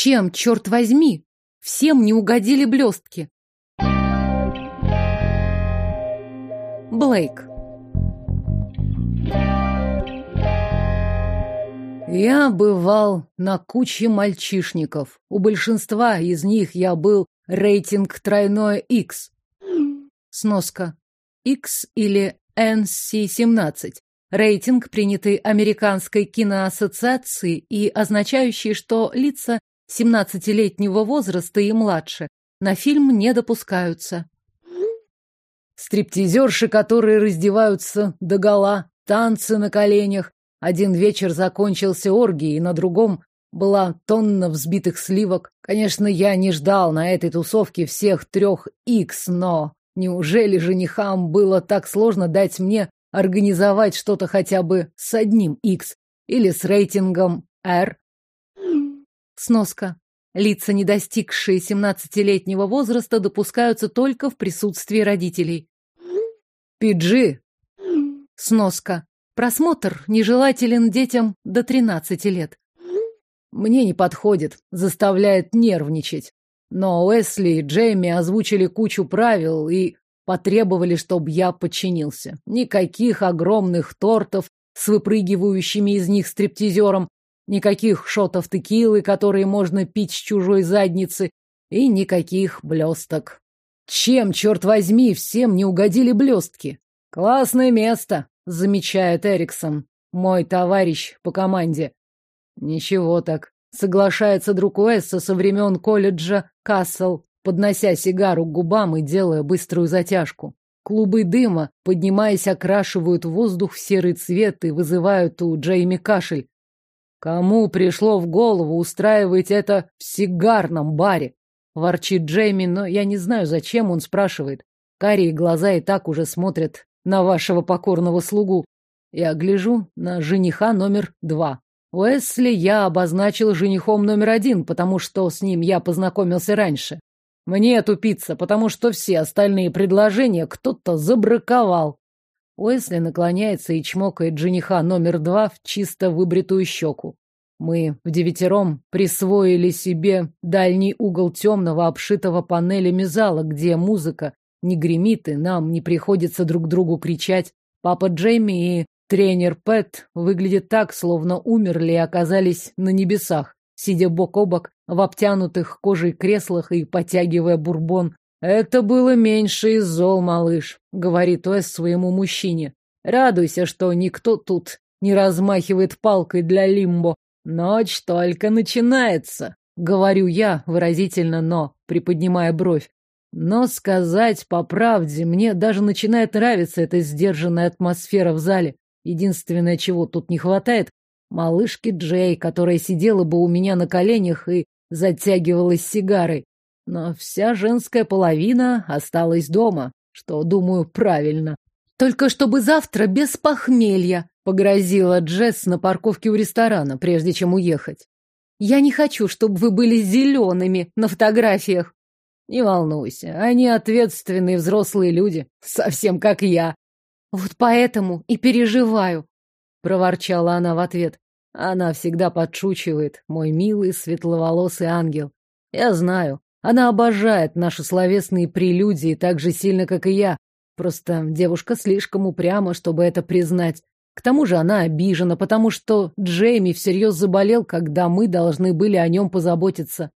Чем, черт возьми, всем не угодили блестки? Блейк. Я бывал на куче мальчишников. У большинства из них я был рейтинг тройное X. Сноска. X или NC-17. Рейтинг, принятый Американской киноассоциацией и означающий, что лица 17-летнего возраста и младше на фильм не допускаются. Стриптизерши, которые раздеваются догола, танцы на коленях. Один вечер закончился оргией, на другом была тонна взбитых сливок. Конечно, я не ждал на этой тусовке всех трех икс, но неужели женихам было так сложно дать мне организовать что-то хотя бы с одним X или с рейтингом R. Сноска. Лица, не достигшие 17-летнего возраста, допускаются только в присутствии родителей. PG. Сноска. Просмотр нежелателен детям до 13 лет. Мне не подходит, заставляет нервничать. Но Уэсли и Джейми озвучили кучу правил, и Потребовали, чтобы я подчинился. Никаких огромных тортов с выпрыгивающими из них стриптизером, никаких шотов текилы, которые можно пить с чужой задницы, и никаких блесток. Чем, черт возьми, всем не угодили блестки? Классное место, замечает Эриксон, мой товарищ по команде. Ничего так. Соглашается друг Уэсса со времен колледжа Кассел поднося сигару к губам и делая быструю затяжку. Клубы дыма, поднимаясь, окрашивают воздух в серый цвет и вызывают у Джейми кашель. Кому пришло в голову устраивать это в сигарном баре? Ворчит Джейми, но я не знаю, зачем он спрашивает. Карие глаза и так уже смотрят на вашего покорного слугу. Я гляжу на жениха номер два. Уэсли я обозначил женихом номер один, потому что с ним я познакомился раньше. Мне тупиться, потому что все остальные предложения кто-то забраковал. Уэсли наклоняется и чмокает жениха номер два в чисто выбритую щеку. Мы в девятером присвоили себе дальний угол темного, обшитого панелями зала, где музыка не гремит, и нам не приходится друг другу кричать. Папа Джейми и тренер Пэт выглядят так, словно умерли и оказались на небесах сидя бок о бок в обтянутых кожей креслах и потягивая бурбон. «Это было меньше из зол, малыш», — говорит Уэс своему мужчине. «Радуйся, что никто тут не размахивает палкой для лимбо. Ночь только начинается», — говорю я выразительно, но приподнимая бровь. Но сказать по правде, мне даже начинает нравиться эта сдержанная атмосфера в зале. Единственное, чего тут не хватает, малышки Джей, которая сидела бы у меня на коленях и затягивалась сигарой. Но вся женская половина осталась дома, что, думаю, правильно. Только чтобы завтра без похмелья, погрозила Джесс на парковке у ресторана, прежде чем уехать. Я не хочу, чтобы вы были зелеными на фотографиях. Не волнуйся, они ответственные взрослые люди, совсем как я. Вот поэтому и переживаю проворчала она в ответ. Она всегда подшучивает, мой милый светловолосый ангел. Я знаю, она обожает наши словесные прелюдии так же сильно, как и я. Просто девушка слишком упряма, чтобы это признать. К тому же она обижена, потому что Джейми всерьез заболел, когда мы должны были о нем позаботиться.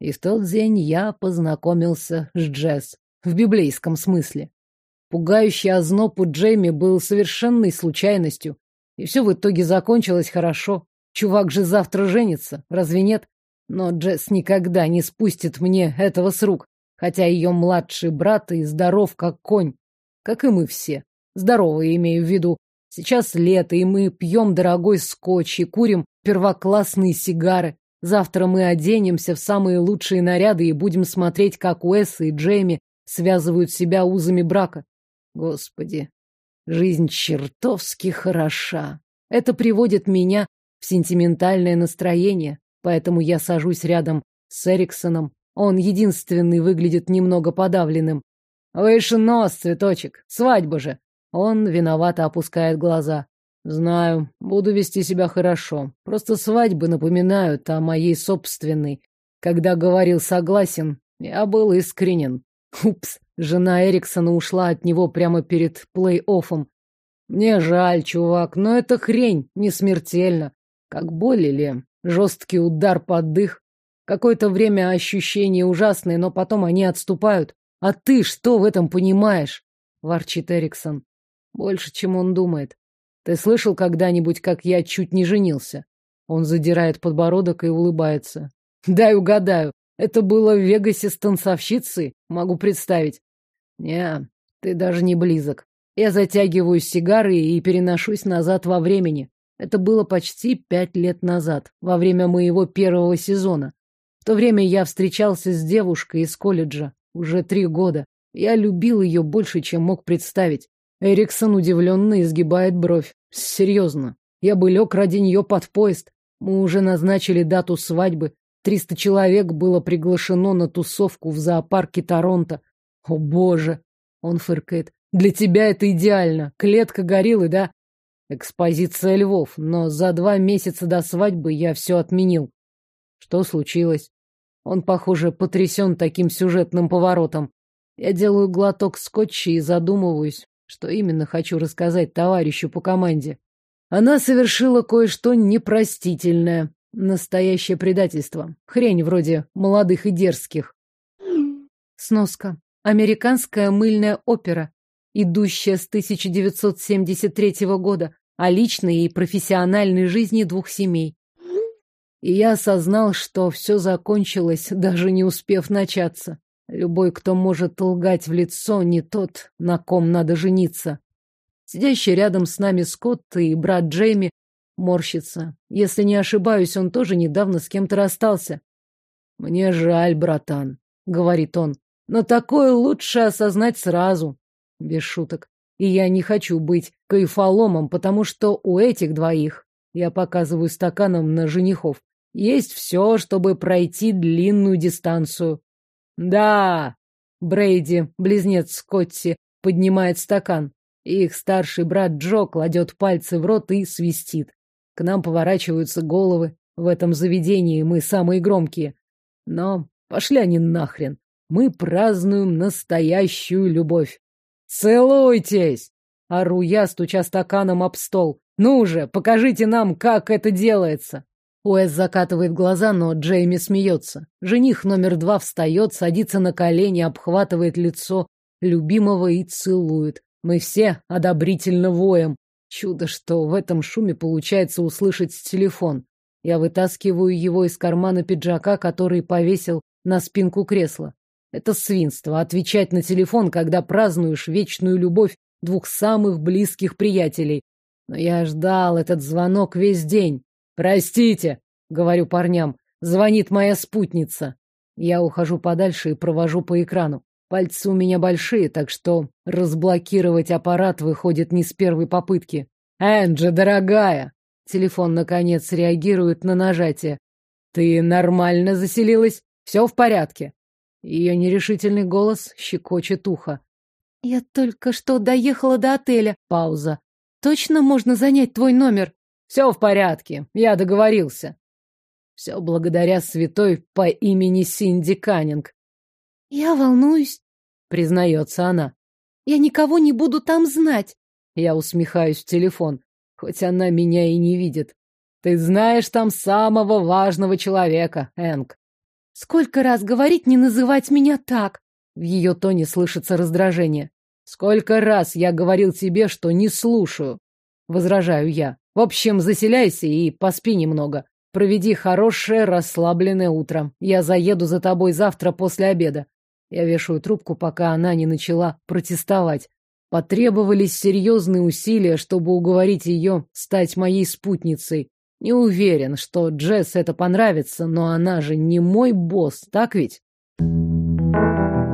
И в тот день я познакомился с Джесс. В библейском смысле. Пугающий озноб у Джейми был совершенной случайностью. И все в итоге закончилось хорошо. Чувак же завтра женится, разве нет? Но Джесс никогда не спустит мне этого с рук, хотя ее младший брат и здоров как конь, как и мы все. Здоровые имею в виду. Сейчас лето, и мы пьем дорогой скотч и курим первоклассные сигары. Завтра мы оденемся в самые лучшие наряды и будем смотреть, как Уэс и Джейми связывают себя узами брака. Господи, Жизнь чертовски хороша. Это приводит меня в сентиментальное настроение, поэтому я сажусь рядом с Эриксоном. Он единственный выглядит немного подавленным. «Выше нос, цветочек, свадьба же!» Он виновато опускает глаза. «Знаю, буду вести себя хорошо. Просто свадьбы напоминают о моей собственной. Когда говорил согласен, я был искренен. Упс, жена Эриксона ушла от него прямо перед плей-оффом. Мне жаль, чувак, но это хрень, не смертельно. Как боль или жесткий удар под дых. Какое-то время ощущения ужасные, но потом они отступают. А ты что в этом понимаешь? Ворчит Эриксон. Больше, чем он думает. Ты слышал когда-нибудь, как я чуть не женился? Он задирает подбородок и улыбается. Дай угадаю. Это было в Вегасе с танцовщицей? Могу представить. Не, ты даже не близок. Я затягиваю сигары и переношусь назад во времени. Это было почти пять лет назад, во время моего первого сезона. В то время я встречался с девушкой из колледжа. Уже три года. Я любил ее больше, чем мог представить. Эриксон удивленно изгибает бровь. Серьезно. Я бы лег ради нее под поезд. Мы уже назначили дату свадьбы. Триста человек было приглашено на тусовку в зоопарке Торонто. О, боже! Он фыркает. Для тебя это идеально. Клетка гориллы, да? Экспозиция львов. Но за два месяца до свадьбы я все отменил. Что случилось? Он, похоже, потрясен таким сюжетным поворотом. Я делаю глоток скотча и задумываюсь, что именно хочу рассказать товарищу по команде. Она совершила кое-что непростительное. Настоящее предательство. Хрень вроде молодых и дерзких. Сноска. Американская мыльная опера, идущая с 1973 года, о личной и профессиональной жизни двух семей. И я осознал, что все закончилось, даже не успев начаться. Любой, кто может лгать в лицо, не тот, на ком надо жениться. Сидящий рядом с нами Скотт и брат Джейми морщится. Если не ошибаюсь, он тоже недавно с кем-то расстался. «Мне жаль, братан», — говорит он, — «но такое лучше осознать сразу». Без шуток. И я не хочу быть кайфоломом, потому что у этих двоих, я показываю стаканом на женихов, есть все, чтобы пройти длинную дистанцию. Да, Брейди, близнец Скотти, поднимает стакан. Их старший брат Джо кладет пальцы в рот и свистит. К нам поворачиваются головы. В этом заведении мы самые громкие. Но пошли они нахрен. Мы празднуем настоящую любовь. «Целуйтесь!» — ору я, стуча стаканом об стол. «Ну же, покажите нам, как это делается!» Уэс закатывает глаза, но Джейми смеется. Жених номер два встает, садится на колени, обхватывает лицо любимого и целует. Мы все одобрительно воем. Чудо, что в этом шуме получается услышать телефон. Я вытаскиваю его из кармана пиджака, который повесил на спинку кресла. Это свинство — отвечать на телефон, когда празднуешь вечную любовь двух самых близких приятелей. Но я ждал этот звонок весь день. «Простите», — говорю парням, — звонит моя спутница. Я ухожу подальше и провожу по экрану. Пальцы у меня большие, так что разблокировать аппарат выходит не с первой попытки. «Энджи, дорогая!» Телефон, наконец, реагирует на нажатие. «Ты нормально заселилась? Все в порядке?» Ее нерешительный голос щекочет ухо. «Я только что доехала до отеля». Пауза. «Точно можно занять твой номер?» «Все в порядке. Я договорился». Все благодаря святой по имени Синди Каннинг. «Я волнуюсь», — признается она. «Я никого не буду там знать». Я усмехаюсь в телефон, хоть она меня и не видит. «Ты знаешь там самого важного человека, Энг. Сколько раз говорить не называть меня так? В ее тоне слышится раздражение. Сколько раз я говорил тебе, что не слушаю? Возражаю я. В общем, заселяйся и поспи немного. Проведи хорошее, расслабленное утро. Я заеду за тобой завтра после обеда. Я вешаю трубку, пока она не начала протестовать. Потребовались серьезные усилия, чтобы уговорить ее стать моей спутницей. Не уверен, что Джесс это понравится, но она же не мой босс, так ведь?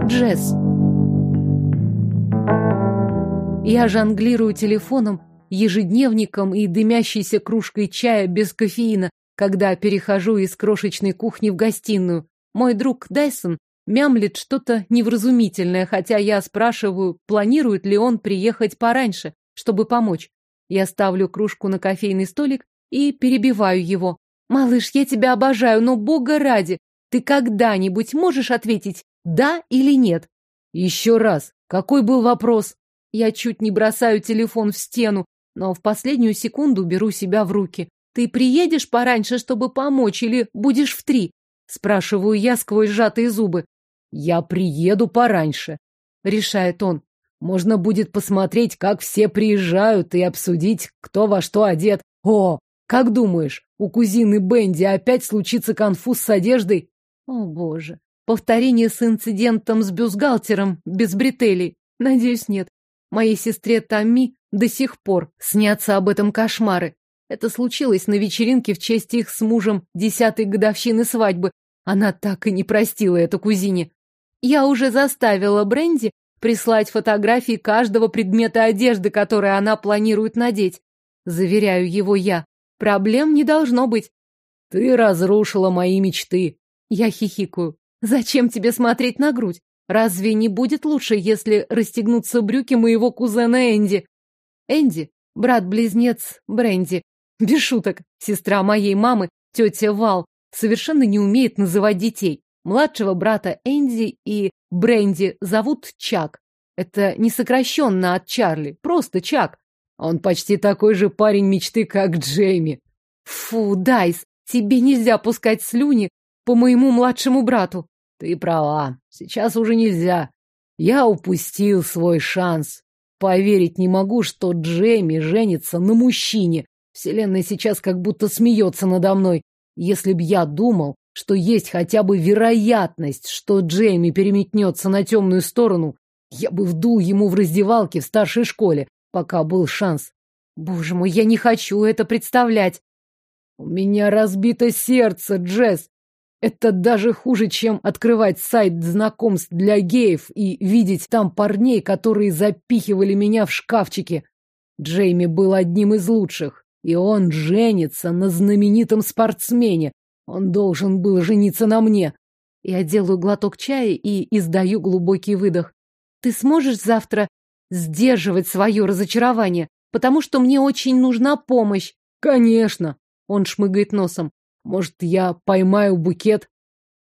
Джесс. Я жонглирую телефоном, ежедневником и дымящейся кружкой чая без кофеина, когда перехожу из крошечной кухни в гостиную. Мой друг Дайсон мямлит что-то невразумительное, хотя я спрашиваю, планирует ли он приехать пораньше, чтобы помочь. Я ставлю кружку на кофейный столик и перебиваю его. «Малыш, я тебя обожаю, но бога ради! Ты когда-нибудь можешь ответить «да» или «нет»? Еще раз, какой был вопрос? Я чуть не бросаю телефон в стену, но в последнюю секунду беру себя в руки. Ты приедешь пораньше, чтобы помочь, или будешь в три? Спрашиваю я сквозь сжатые зубы. Я приеду пораньше, решает он. Можно будет посмотреть, как все приезжают, и обсудить, кто во что одет. О, как думаешь, у кузины Бенди опять случится конфуз с одеждой? О, боже. Повторение с инцидентом с бюстгальтером без бретелей. Надеюсь, нет. Моей сестре Томми до сих пор снятся об этом кошмары. Это случилось на вечеринке в честь их с мужем десятой годовщины свадьбы. Она так и не простила это кузине. Я уже заставила Бренди прислать фотографии каждого предмета одежды, который она планирует надеть. Заверяю его я. Проблем не должно быть. Ты разрушила мои мечты. Я хихикаю. Зачем тебе смотреть на грудь? Разве не будет лучше, если расстегнутся брюки моего кузена Энди? Энди — брат-близнец Бренди. Без шуток, сестра моей мамы, тетя Вал, совершенно не умеет называть детей. Младшего брата Энди и Бренди зовут Чак. Это не сокращенно от Чарли, просто Чак. Он почти такой же парень мечты, как Джейми. Фу, Дайс, тебе нельзя пускать слюни по моему младшему брату. Ты права, сейчас уже нельзя. Я упустил свой шанс. Поверить не могу, что Джейми женится на мужчине. Вселенная сейчас как будто смеется надо мной. Если б я думал, что есть хотя бы вероятность, что Джейми переметнется на темную сторону, я бы вдул ему в раздевалке в старшей школе, пока был шанс. Боже мой, я не хочу это представлять. У меня разбито сердце, Джесс. Это даже хуже, чем открывать сайт знакомств для геев и видеть там парней, которые запихивали меня в шкафчики. Джейми был одним из лучших, и он женится на знаменитом спортсмене. Он должен был жениться на мне. Я делаю глоток чая и издаю глубокий выдох. Ты сможешь завтра сдерживать свое разочарование, потому что мне очень нужна помощь. Конечно. Он шмыгает носом. Может, я поймаю букет?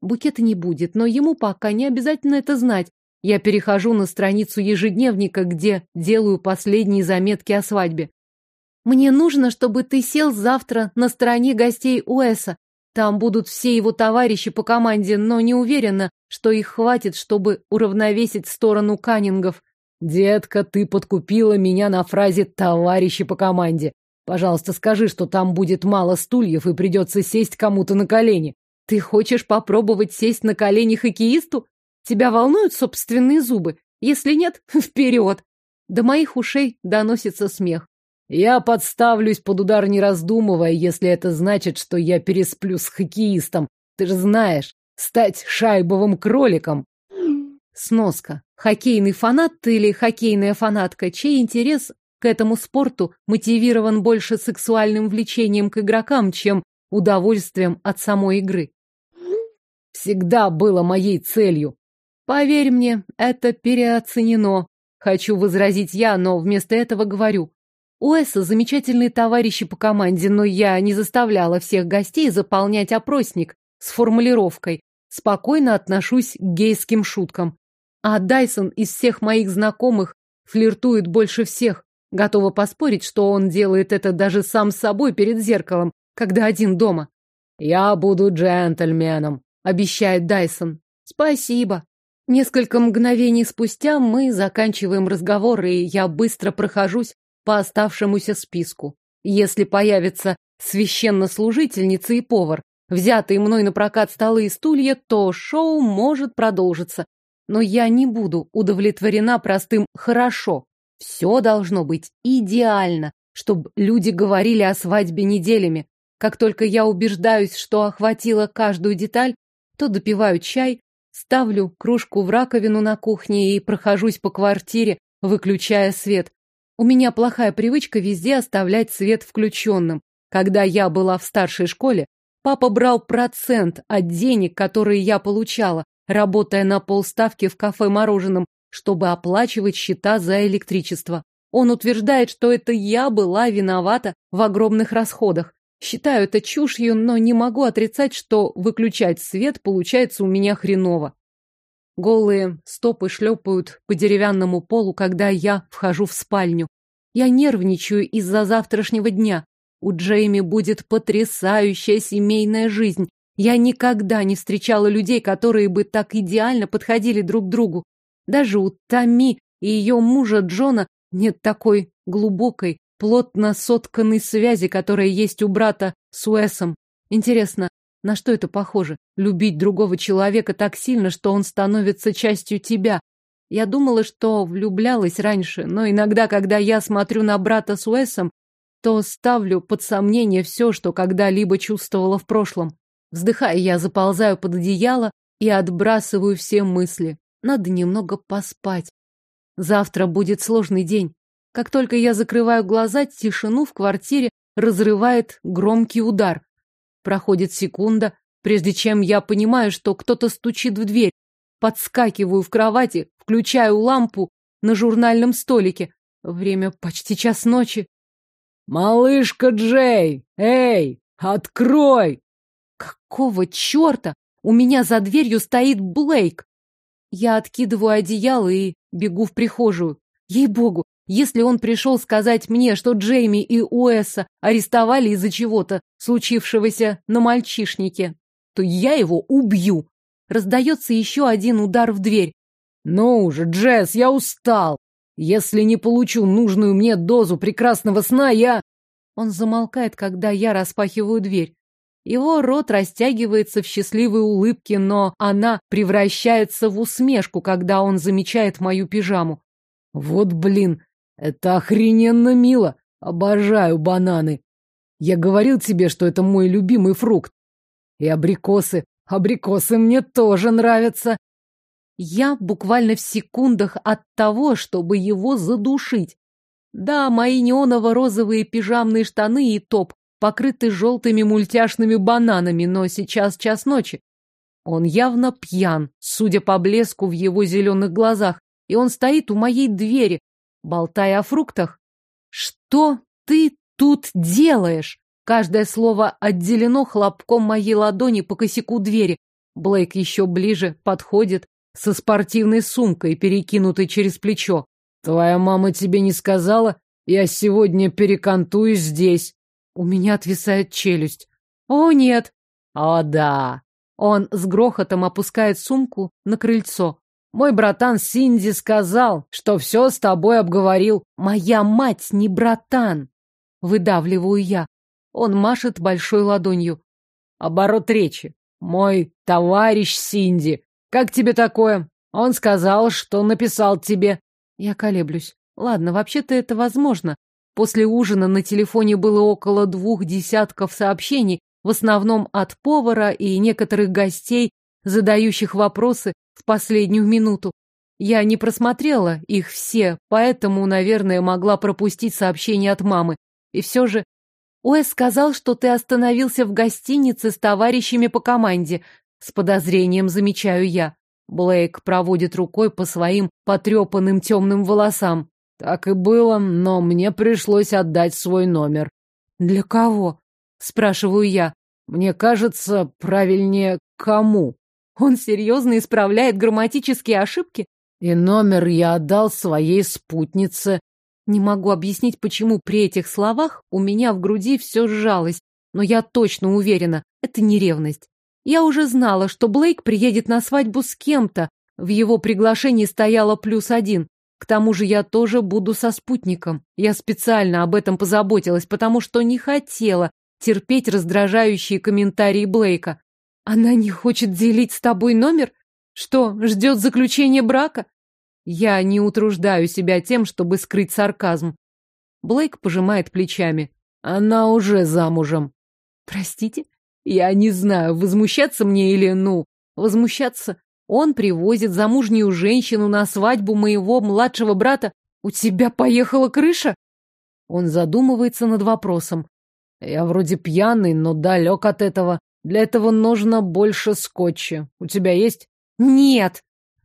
Букета не будет, но ему пока не обязательно это знать. Я перехожу на страницу ежедневника, где делаю последние заметки о свадьбе. Мне нужно, чтобы ты сел завтра на стороне гостей Уэса. Там будут все его товарищи по команде, но не уверена, что их хватит, чтобы уравновесить сторону Каннингов. Детка, ты подкупила меня на фразе «товарищи по команде». Пожалуйста, скажи, что там будет мало стульев и придется сесть кому-то на колени. Ты хочешь попробовать сесть на колени хоккеисту? Тебя волнуют собственные зубы? Если нет, вперед! До моих ушей доносится смех. Я подставлюсь под удар, не раздумывая, если это значит, что я пересплю с хоккеистом. Ты же знаешь, стать шайбовым кроликом Сноска. Хоккейный фанат или хоккейная фанатка, чей интерес к этому спорту мотивирован больше сексуальным влечением к игрокам, чем удовольствием от самой игры. Всегда было моей целью. Поверь мне, это переоценено. Хочу возразить я, но вместо этого говорю. У Эса замечательные товарищи по команде, но я не заставляла всех гостей заполнять опросник с формулировкой «Спокойно отношусь к гейским шуткам». А Дайсон из всех моих знакомых флиртует больше всех. Готова поспорить, что он делает это даже сам с собой перед зеркалом, когда один дома. «Я буду джентльменом», — обещает Дайсон. «Спасибо». Несколько мгновений спустя мы заканчиваем разговор, и я быстро прохожусь по оставшемуся списку. Если появится священнослужительница и повар, взятые мной на прокат столы и стулья, то шоу может продолжиться. Но я не буду удовлетворена простым «хорошо». Все должно быть идеально, чтобы люди говорили о свадьбе неделями. Как только я убеждаюсь, что охватила каждую деталь, то допиваю чай, ставлю кружку в раковину на кухне и прохожусь по квартире, выключая свет. У меня плохая привычка везде оставлять свет включенным. Когда я была в старшей школе, папа брал процент от денег, которые я получала, работая на полставки в кафе-мороженом, чтобы оплачивать счета за электричество. Он утверждает, что это я была виновата в огромных расходах. Считаю это чушью, но не могу отрицать, что выключать свет получается у меня хреново. Голые стопы шлепают по деревянному полу, когда я вхожу в спальню. Я нервничаю из-за завтрашнего дня. У Джейми будет потрясающая семейная жизнь. Я никогда не встречала людей, которые бы так идеально подходили друг другу. Даже у Тами и ее мужа Джона нет такой глубокой, плотно сотканной связи, которая есть у брата с Уэсом. Интересно, на что это похоже? Любить другого человека так сильно, что он становится частью тебя. Я думала, что влюблялась раньше, но иногда, когда я смотрю на брата с Уэсом, то ставлю под сомнение все, что когда-либо чувствовала в прошлом. Вздыхая, я заползаю под одеяло и отбрасываю все мысли. Надо немного поспать. Завтра будет сложный день. Как только я закрываю глаза, тишину в квартире разрывает громкий удар. Проходит секунда, прежде чем я понимаю, что кто-то стучит в дверь. Подскакиваю в кровати, включаю лампу на журнальном столике. Время почти час ночи. «Малышка Джей! Эй, открой!» Какого черта? У меня за дверью стоит Блейк. Я откидываю одеяло и бегу в прихожую. Ей-богу, если он пришел сказать мне, что Джейми и Уэса арестовали из-за чего-то, случившегося на мальчишнике, то я его убью. Раздается еще один удар в дверь. Ну уже, Джесс, я устал. Если не получу нужную мне дозу прекрасного сна, я... Он замолкает, когда я распахиваю дверь. Его рот растягивается в счастливой улыбке, но она превращается в усмешку, когда он замечает мою пижаму. Вот блин, это охрененно мило. Обожаю бананы. Я говорил тебе, что это мой любимый фрукт. И абрикосы. Абрикосы мне тоже нравятся. Я буквально в секундах от того, чтобы его задушить. Да, мои неоново-розовые пижамные штаны и топ покрыты желтыми мультяшными бананами, но сейчас час ночи. Он явно пьян, судя по блеску в его зеленых глазах, и он стоит у моей двери, болтая о фруктах. Что ты тут делаешь? Каждое слово отделено хлопком моей ладони по косяку двери. Блейк еще ближе подходит со спортивной сумкой, перекинутой через плечо. Твоя мама тебе не сказала? Я сегодня перекантуюсь здесь. У меня отвисает челюсть. О, нет. О, да. Он с грохотом опускает сумку на крыльцо. Мой братан Синди сказал, что все с тобой обговорил. Моя мать не братан. Выдавливаю я. Он машет большой ладонью. Оборот речи. Мой товарищ Синди. Как тебе такое? Он сказал, что написал тебе. Я колеблюсь. Ладно, вообще-то это возможно. После ужина на телефоне было около двух десятков сообщений, в основном от повара и некоторых гостей, задающих вопросы в последнюю минуту. Я не просмотрела их все, поэтому, наверное, могла пропустить сообщение от мамы. И все же... Уэс сказал, что ты остановился в гостинице с товарищами по команде. С подозрением замечаю я. Блейк проводит рукой по своим потрепанным темным волосам. Так и было, но мне пришлось отдать свой номер. Для кого? Спрашиваю я. Мне кажется, правильнее, кому? Он серьезно исправляет грамматические ошибки? И номер я отдал своей спутнице. Не могу объяснить, почему при этих словах у меня в груди все сжалось, но я точно уверена, это не ревность. Я уже знала, что Блейк приедет на свадьбу с кем-то. В его приглашении стояло плюс один. К тому же я тоже буду со спутником. Я специально об этом позаботилась, потому что не хотела терпеть раздражающие комментарии Блейка. Она не хочет делить с тобой номер? Что, ждет заключения брака? Я не утруждаю себя тем, чтобы скрыть сарказм. Блейк пожимает плечами. Она уже замужем. Простите? Я не знаю, возмущаться мне или, ну, возмущаться. Он привозит замужнюю женщину на свадьбу моего младшего брата. У тебя поехала крыша? Он задумывается над вопросом. Я вроде пьяный, но далек от этого. Для этого нужно больше скотча. У тебя есть? Нет.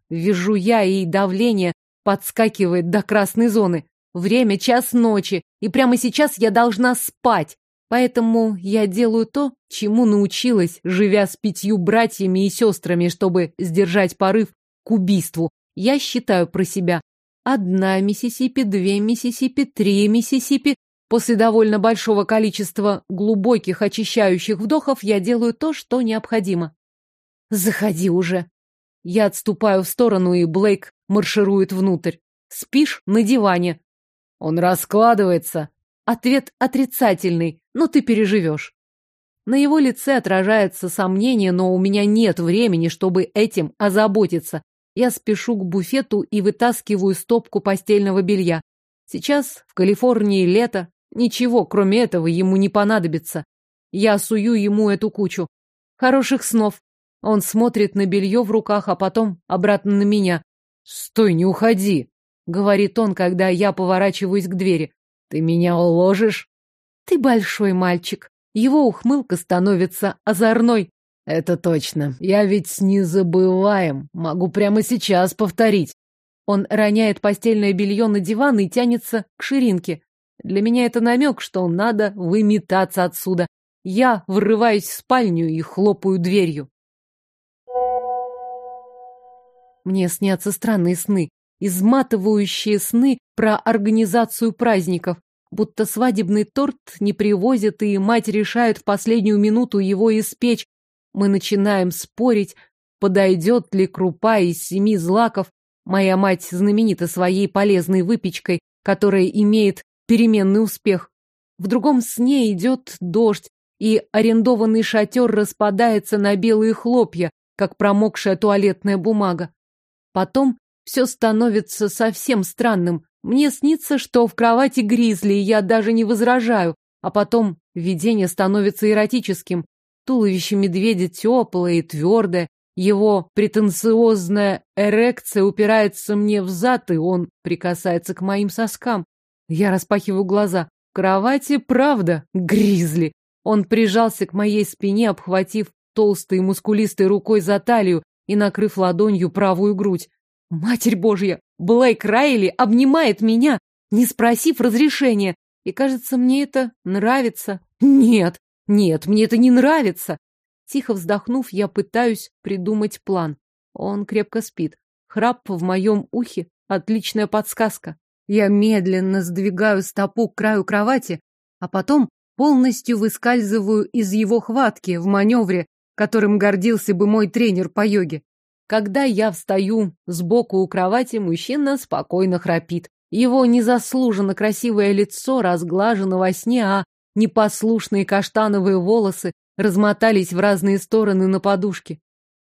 Вижу я, и давление подскакивает до красной зоны. Время час ночи, и прямо сейчас я должна спать. Поэтому я делаю то, чему научилась, живя с пятью братьями и сестрами, чтобы сдержать порыв к убийству. Я считаю про себя. Одна Миссисипи, две Миссисипи, три Миссисипи. После довольно большого количества глубоких очищающих вдохов я делаю то, что необходимо. Заходи уже. Я отступаю в сторону, и Блейк марширует внутрь. Спишь на диване. Он раскладывается. Ответ отрицательный, но ты переживешь. На его лице отражается сомнение, но у меня нет времени, чтобы этим озаботиться. Я спешу к буфету и вытаскиваю стопку постельного белья. Сейчас в Калифорнии лето, ничего, кроме этого, ему не понадобится. Я сую ему эту кучу. Хороших снов. Он смотрит на белье в руках, а потом обратно на меня. «Стой, не уходи!» — говорит он, когда я поворачиваюсь к двери. «Ты меня уложишь?» «Ты большой мальчик». Его ухмылка становится озорной. «Это точно. Я ведь не забываем. Могу прямо сейчас повторить». Он роняет постельное белье на диван и тянется к ширинке. Для меня это намек, что надо выметаться отсюда. Я врываюсь в спальню и хлопаю дверью. Мне снятся странные сны, изматывающие сны про организацию праздников, будто свадебный торт не привозят, и мать решает в последнюю минуту его испечь. Мы начинаем спорить, подойдет ли крупа из семи злаков. Моя мать знаменита своей полезной выпечкой, которая имеет переменный успех. В другом сне идет дождь, и арендованный шатер распадается на белые хлопья, как промокшая туалетная бумага. Потом все становится совсем странным. Мне снится, что в кровати гризли, и я даже не возражаю, а потом видение становится эротическим. Туловище медведя теплое и твердое, его претенциозная эрекция упирается мне в зад, и он прикасается к моим соскам. Я распахиваю глаза. В кровати правда гризли. Он прижался к моей спине, обхватив толстой мускулистой рукой за талию и накрыв ладонью правую грудь. Матерь Божья! Блейк Райли обнимает меня, не спросив разрешения. И, кажется, мне это нравится. Нет, нет, мне это не нравится. Тихо вздохнув, я пытаюсь придумать план. Он крепко спит. Храп в моем ухе — отличная подсказка. Я медленно сдвигаю стопу к краю кровати, а потом полностью выскальзываю из его хватки в маневре, которым гордился бы мой тренер по йоге. Когда я встаю сбоку у кровати, мужчина спокойно храпит. Его незаслуженно красивое лицо разглажено во сне, а непослушные каштановые волосы размотались в разные стороны на подушке.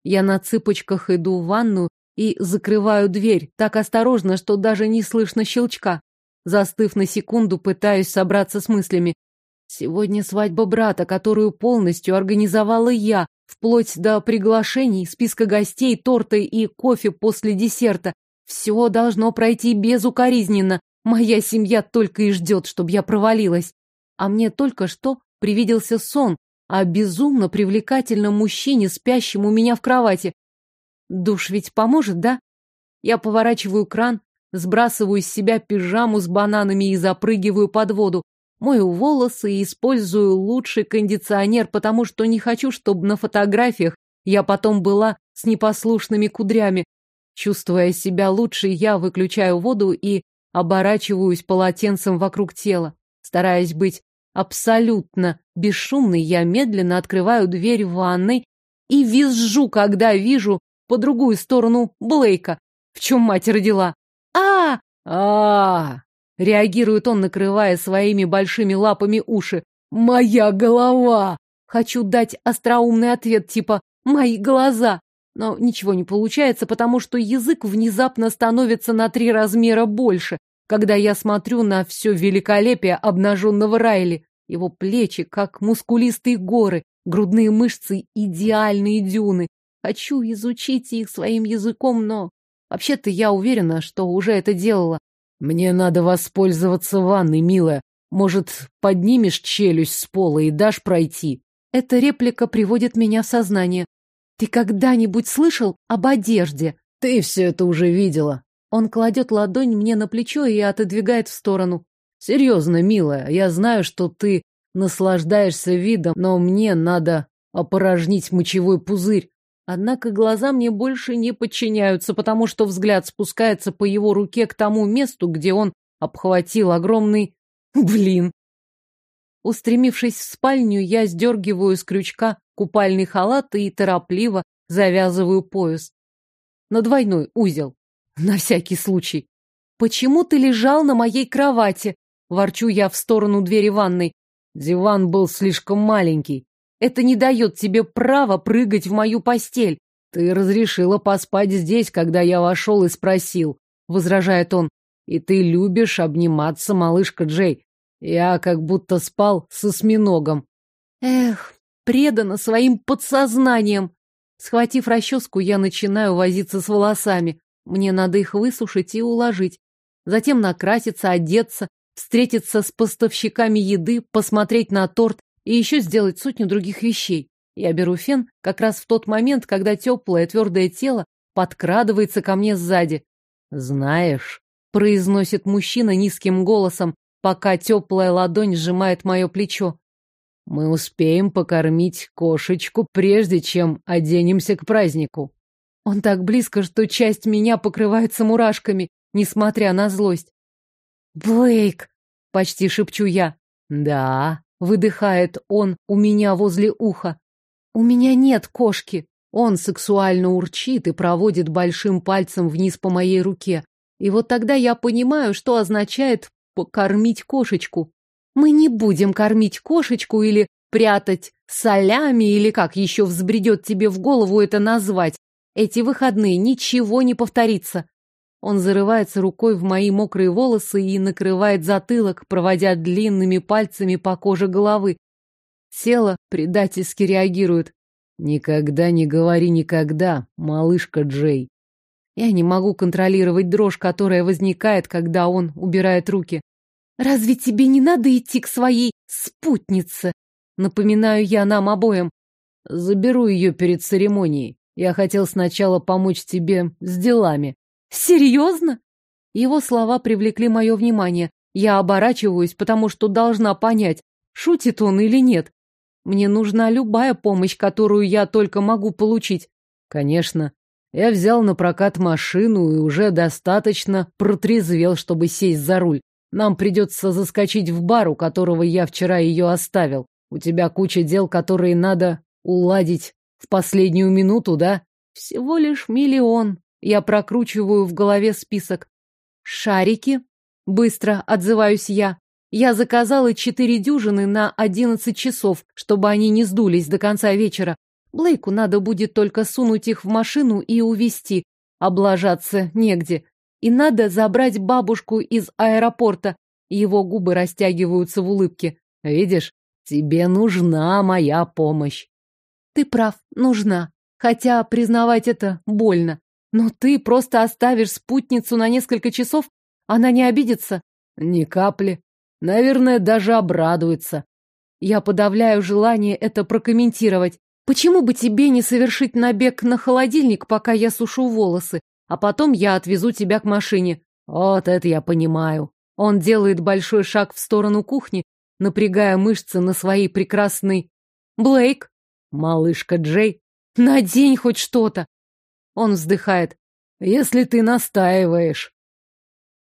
Я на цыпочках иду в ванную и закрываю дверь, так осторожно, что даже не слышно щелчка. Застыв на секунду, пытаюсь собраться с мыслями. Сегодня свадьба брата, которую полностью организовала я, вплоть до приглашений, списка гостей, торта и кофе после десерта. Все должно пройти безукоризненно. Моя семья только и ждет, чтобы я провалилась. А мне только что привиделся сон о безумно привлекательном мужчине, спящем у меня в кровати. Душ ведь поможет, да? Я поворачиваю кран, сбрасываю с себя пижаму с бананами и запрыгиваю под воду. Мою волосы и использую лучший кондиционер, потому что не хочу, чтобы на фотографиях я потом была с непослушными кудрями. Чувствуя себя лучше, я выключаю воду и оборачиваюсь полотенцем вокруг тела. Стараясь быть абсолютно бесшумной, я медленно открываю дверь в ванной и визжу, когда вижу по другую сторону Блейка. В чем мать родила? а а, -а! Реагирует он, накрывая своими большими лапами уши. «Моя голова!» Хочу дать остроумный ответ типа «мои глаза». Но ничего не получается, потому что язык внезапно становится на три размера больше, когда я смотрю на все великолепие обнаженного Райли. Его плечи, как мускулистые горы, грудные мышцы — идеальные дюны. Хочу изучить их своим языком, но... Вообще-то я уверена, что уже это делала. Мне надо воспользоваться ванной, милая. Может, поднимешь челюсть с пола и дашь пройти? Эта реплика приводит меня в сознание. Ты когда-нибудь слышал об одежде? Ты все это уже видела. Он кладет ладонь мне на плечо и отодвигает в сторону. Серьезно, милая, я знаю, что ты наслаждаешься видом, но мне надо опорожнить мочевой пузырь. Однако глаза мне больше не подчиняются, потому что взгляд спускается по его руке к тому месту, где он обхватил огромный... Блин! Устремившись в спальню, я сдергиваю с крючка купальный халат и торопливо завязываю пояс. На двойной узел. На всякий случай. «Почему ты лежал на моей кровати?» Ворчу я в сторону двери ванной. Диван был слишком маленький. Это не дает тебе права прыгать в мою постель. Ты разрешила поспать здесь, когда я вошел и спросил, — возражает он. И ты любишь обниматься, малышка Джей. Я как будто спал с осьминогом. Эх, предана своим подсознанием. Схватив расческу, я начинаю возиться с волосами. Мне надо их высушить и уложить. Затем накраситься, одеться, встретиться с поставщиками еды, посмотреть на торт и еще сделать сотню других вещей. Я беру фен как раз в тот момент, когда теплое твердое тело подкрадывается ко мне сзади. «Знаешь», — произносит мужчина низким голосом, пока теплая ладонь сжимает мое плечо. «Мы успеем покормить кошечку, прежде чем оденемся к празднику». Он так близко, что часть меня покрывается мурашками, несмотря на злость. «Блейк!» — почти шепчу я. «Да», — выдыхает он у меня возле уха. «У меня нет кошки». Он сексуально урчит и проводит большим пальцем вниз по моей руке. И вот тогда я понимаю, что означает покормить кошечку. Мы не будем кормить кошечку или прятать солями, или как еще взбредет тебе в голову это назвать. Эти выходные ничего не повторится. Он зарывается рукой в мои мокрые волосы и накрывает затылок, проводя длинными пальцами по коже головы. Тело предательски реагирует. «Никогда не говори никогда, малышка Джей». Я не могу контролировать дрожь, которая возникает, когда он убирает руки. «Разве тебе не надо идти к своей спутнице?» Напоминаю я нам обоим. Заберу ее перед церемонией. Я хотел сначала помочь тебе с делами. Серьезно? Его слова привлекли мое внимание. Я оборачиваюсь, потому что должна понять, шутит он или нет. Мне нужна любая помощь, которую я только могу получить. Конечно. Я взял на прокат машину и уже достаточно протрезвел, чтобы сесть за руль. Нам придется заскочить в бар, у которого я вчера ее оставил. У тебя куча дел, которые надо уладить в последнюю минуту, да? Всего лишь миллион. Я прокручиваю в голове список. Шарики. Быстро отзываюсь я. Я заказала четыре дюжины на одиннадцать часов, чтобы они не сдулись до конца вечера. Блейку надо будет только сунуть их в машину и увезти. Облажаться негде. И надо забрать бабушку из аэропорта. Его губы растягиваются в улыбке. Видишь, тебе нужна моя помощь. Ты прав, нужна. Хотя признавать это больно. Но ты просто оставишь спутницу на несколько часов? Она не обидится? Ни капли. Наверное, даже обрадуется. Я подавляю желание это прокомментировать. Почему бы тебе не совершить набег на холодильник, пока я сушу волосы, а потом я отвезу тебя к машине? Вот это я понимаю. Он делает большой шаг в сторону кухни, напрягая мышцы на своей прекрасной... Блейк? Малышка Джей? Надень хоть что-то. Он вздыхает. Если ты настаиваешь.